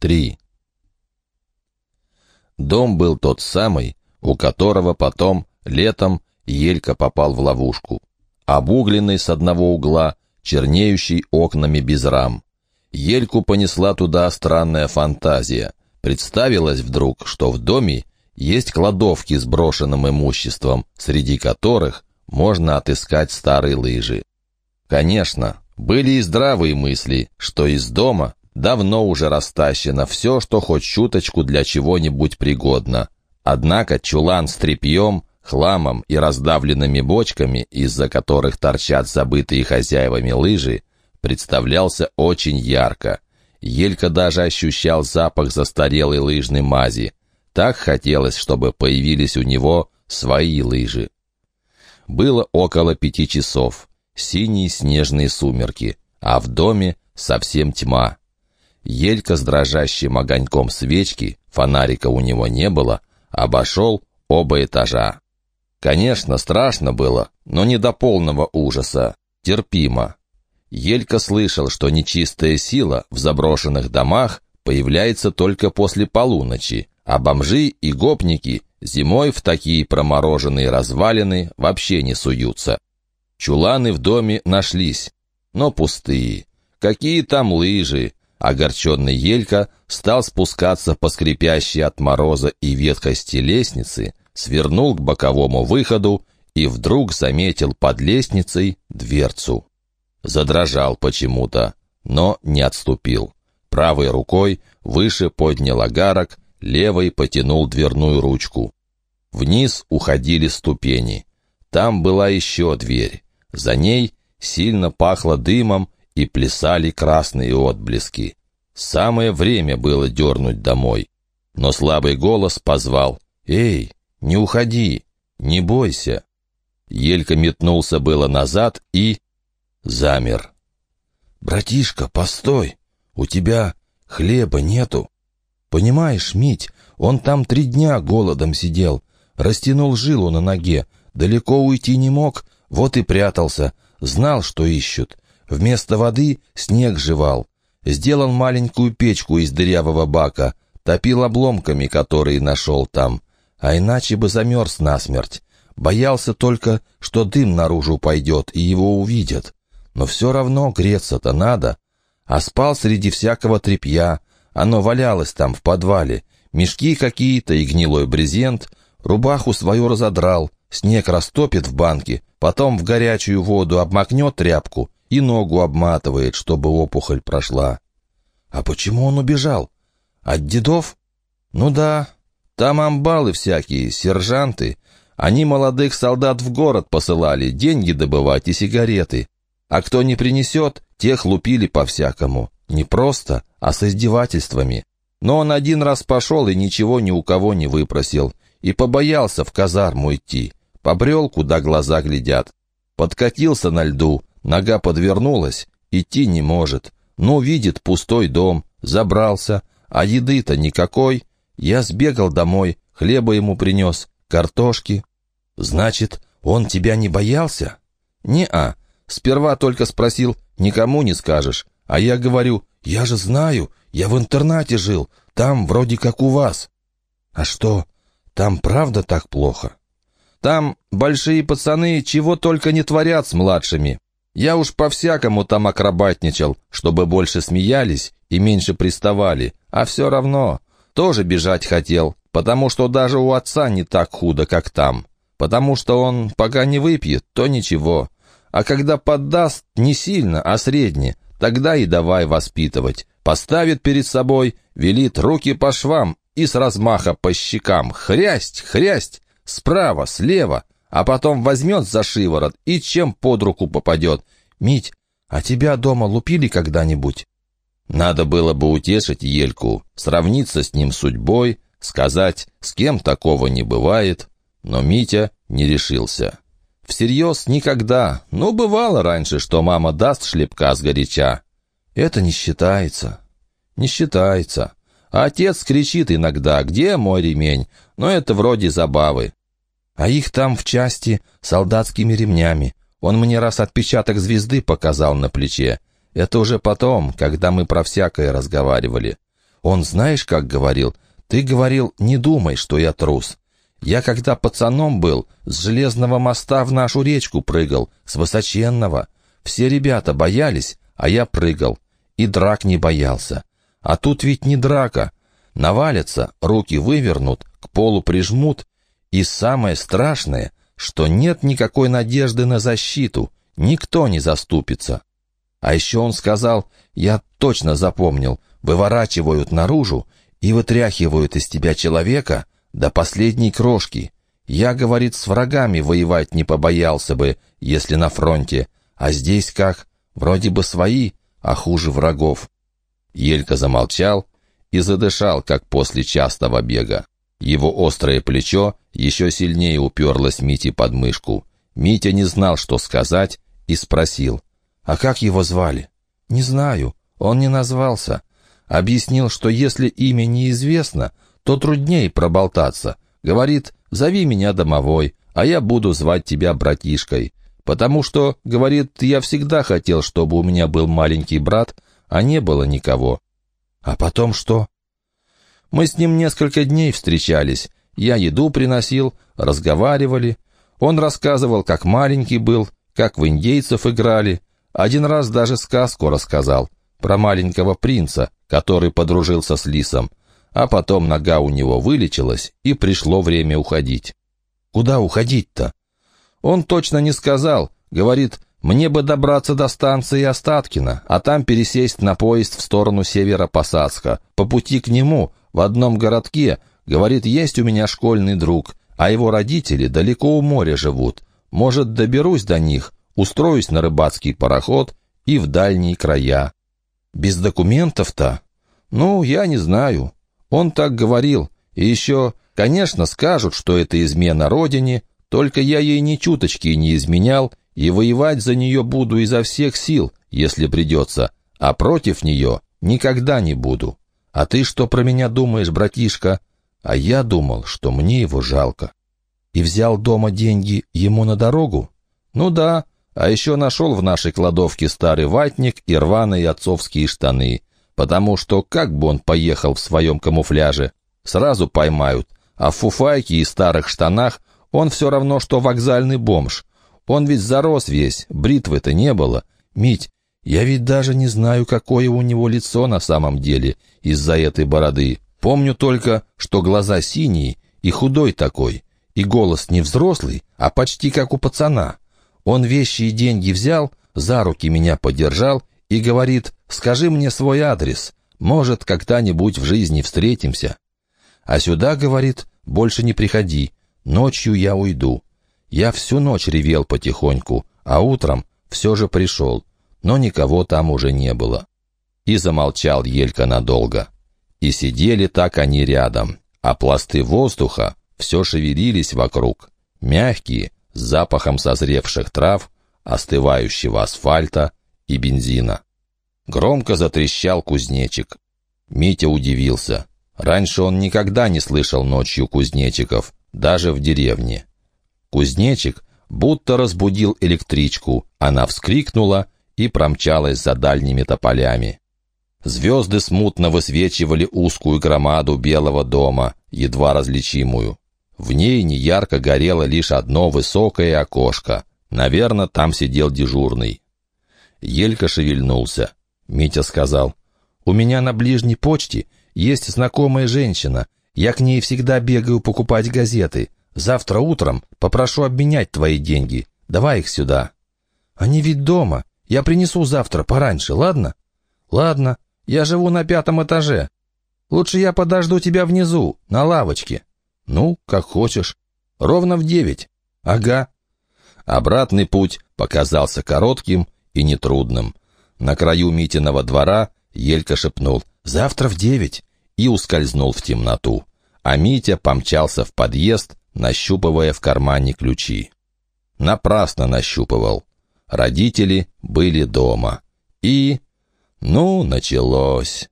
3. Дом был тот самый, у которого потом, летом, Елька попал в ловушку. Обугленный с одного угла, чернеющий окнами без рам. Ельку понесла туда странная фантазия. Представилось вдруг, что в доме есть кладовки с брошенным имуществом, среди которых можно отыскать старые лыжи. Конечно, были и здравые мысли, что из дома давно уже растащено все, что хоть чуточку для чего-нибудь пригодно. Однако чулан с тряпьем, хламом и раздавленными бочками, из-за которых торчат забытые хозяевами лыжи, представлялся очень ярко. Елька даже ощущал запах застарелой лыжной мази. Так хотелось, чтобы появились у него свои лыжи. Было около пяти часов, синие снежные сумерки, а в доме совсем тьма. Елька с дрожащим огоньком свечки, фонарика у него не было, обошел оба этажа. Конечно, страшно было, но не до полного ужаса, терпимо. Елька слышал, что нечистая сила в заброшенных домах появляется только после полуночи, а бомжи и гопники зимой в такие промороженные развалины вообще не суются. Чуланы в доме нашлись, но пустые. Какие там лыжи? Огорченный Елька стал спускаться по скрипящей от мороза и ветхости лестнице, свернул к боковому выходу и вдруг заметил под лестницей дверцу. Задрожал почему-то, но не отступил. Правой рукой выше поднял агарок, левой потянул дверную ручку. Вниз уходили ступени. Там была еще дверь. За ней сильно пахло дымом и плясали красные отблески. Самое время было дернуть домой. Но слабый голос позвал «Эй, не уходи, не бойся». Елька метнулся было назад и замер. «Братишка, постой! У тебя хлеба нету. Понимаешь, Мить, он там три дня голодом сидел, растянул жилу на ноге, далеко уйти не мог, вот и прятался, знал, что ищут. Вместо воды снег жевал. Сделал маленькую печку из дырявого бака, топил обломками, которые нашел там, а иначе бы замерз насмерть. Боялся только, что дым наружу пойдет и его увидят. Но все равно греться-то надо. А спал среди всякого тряпья, оно валялось там в подвале, мешки какие-то и гнилой брезент, рубаху свою разодрал, снег растопит в банке, потом в горячую воду обмакнет тряпку и ногу обматывает, чтобы опухоль прошла. А почему он убежал? От дедов? Ну да, там амбалы всякие, сержанты. Они молодых солдат в город посылали, деньги добывать и сигареты. А кто не принесет, тех лупили по-всякому. Не просто, а с издевательствами. Но он один раз пошел и ничего ни у кого не выпросил. И побоялся в казарму идти. Побрел, куда глаза глядят. Подкатился на льду, нога подвернулась, идти не может. Ну, видит пустой дом, забрался, а еды-то никакой. Я сбегал домой, хлеба ему принес, картошки. Значит, он тебя не боялся? Не-а, Сперва только спросил, никому не скажешь. А я говорю, я же знаю, я в интернате жил, там вроде как у вас. А что, там правда так плохо? Там большие пацаны чего только не творят с младшими. Я уж по-всякому там акробатничал, чтобы больше смеялись и меньше приставали, а все равно тоже бежать хотел, потому что даже у отца не так худо, как там. Потому что он пока не выпьет, то ничего а когда поддаст не сильно, а средне, тогда и давай воспитывать. Поставит перед собой, велит руки по швам и с размаха по щекам. Хрясть, хрясть, справа, слева, а потом возьмет за шиворот и чем под руку попадет. «Мить, а тебя дома лупили когда-нибудь?» Надо было бы утешить Ельку, сравниться с ним судьбой, сказать, с кем такого не бывает, но Митя не решился. Всерьез никогда. Ну, бывало раньше, что мама даст шлепка с горяча. Это не считается. Не считается. А отец кричит иногда, где мой ремень? Но это вроде забавы. А их там в части солдатскими ремнями. Он мне раз отпечаток звезды показал на плече. Это уже потом, когда мы про всякое разговаривали. Он знаешь, как говорил? Ты говорил, не думай, что я трус. Я когда пацаном был, с железного моста в нашу речку прыгал, с высоченного. Все ребята боялись, а я прыгал. И драк не боялся. А тут ведь не драка. Навалятся, руки вывернут, к полу прижмут. И самое страшное, что нет никакой надежды на защиту. Никто не заступится. А еще он сказал, я точно запомнил, выворачивают наружу и вытряхивают из тебя человека до последней крошки. Я, говорит, с врагами воевать не побоялся бы, если на фронте. А здесь как? Вроде бы свои, а хуже врагов. Елька замолчал и задышал, как после частого бега. Его острое плечо еще сильнее уперлось Мите под мышку. Митя не знал, что сказать, и спросил. «А как его звали?» «Не знаю. Он не назвался. Объяснил, что если имя неизвестно, то труднее проболтаться. Говорит, зови меня домовой, а я буду звать тебя братишкой. Потому что, говорит, я всегда хотел, чтобы у меня был маленький брат, а не было никого. А потом что? Мы с ним несколько дней встречались. Я еду приносил, разговаривали. Он рассказывал, как маленький был, как в индейцев играли. Один раз даже сказку рассказал про маленького принца, который подружился с лисом а потом нога у него вылечилась, и пришло время уходить. Куда уходить-то? Он точно не сказал. Говорит, мне бы добраться до станции Остаткина, а там пересесть на поезд в сторону Северо-Посадска. По пути к нему, в одном городке, говорит, есть у меня школьный друг, а его родители далеко у моря живут. Может, доберусь до них, устроюсь на рыбацкий пароход и в дальние края. Без документов-то? Ну, я не знаю. Он так говорил. И еще, конечно, скажут, что это измена родине, только я ей ни чуточки не изменял, и воевать за нее буду изо всех сил, если придется, а против нее никогда не буду. А ты что про меня думаешь, братишка? А я думал, что мне его жалко. И взял дома деньги ему на дорогу? Ну да, а еще нашел в нашей кладовке старый ватник и рваные отцовские штаны потому что как бы он поехал в своем камуфляже, сразу поймают, а в фуфайке и старых штанах он все равно, что вокзальный бомж. Он ведь зарос весь, бритвы-то не было. Мить, я ведь даже не знаю, какое у него лицо на самом деле из-за этой бороды. Помню только, что глаза синие и худой такой, и голос не взрослый, а почти как у пацана. Он вещи и деньги взял, за руки меня подержал и говорит, скажи мне свой адрес, может, когда-нибудь в жизни встретимся. А сюда, говорит, больше не приходи, ночью я уйду. Я всю ночь ревел потихоньку, а утром все же пришел, но никого там уже не было. И замолчал Елька надолго. И сидели так они рядом, а пласты воздуха все шевелились вокруг, мягкие, с запахом созревших трав, остывающего асфальта, и бензина. Громко затрещал кузнечик. Митя удивился. Раньше он никогда не слышал ночью кузнечиков, даже в деревне. Кузнечик будто разбудил электричку. Она вскрикнула и промчалась за дальними тополями. Звезды смутно высвечивали узкую громаду белого дома, едва различимую. В ней неярко горело лишь одно высокое окошко. Наверное, там сидел дежурный. Елька шевельнулся. Митя сказал, «У меня на ближней почте есть знакомая женщина. Я к ней всегда бегаю покупать газеты. Завтра утром попрошу обменять твои деньги. Давай их сюда». «Они ведь дома. Я принесу завтра пораньше, ладно?» «Ладно. Я живу на пятом этаже. Лучше я подожду тебя внизу, на лавочке». «Ну, как хочешь. Ровно в девять». «Ага». Обратный путь показался коротким и нетрудным. На краю Митиного двора Елька шепнул «Завтра в девять» и ускользнул в темноту. А Митя помчался в подъезд, нащупывая в кармане ключи. Напрасно нащупывал. Родители были дома. И... Ну, началось.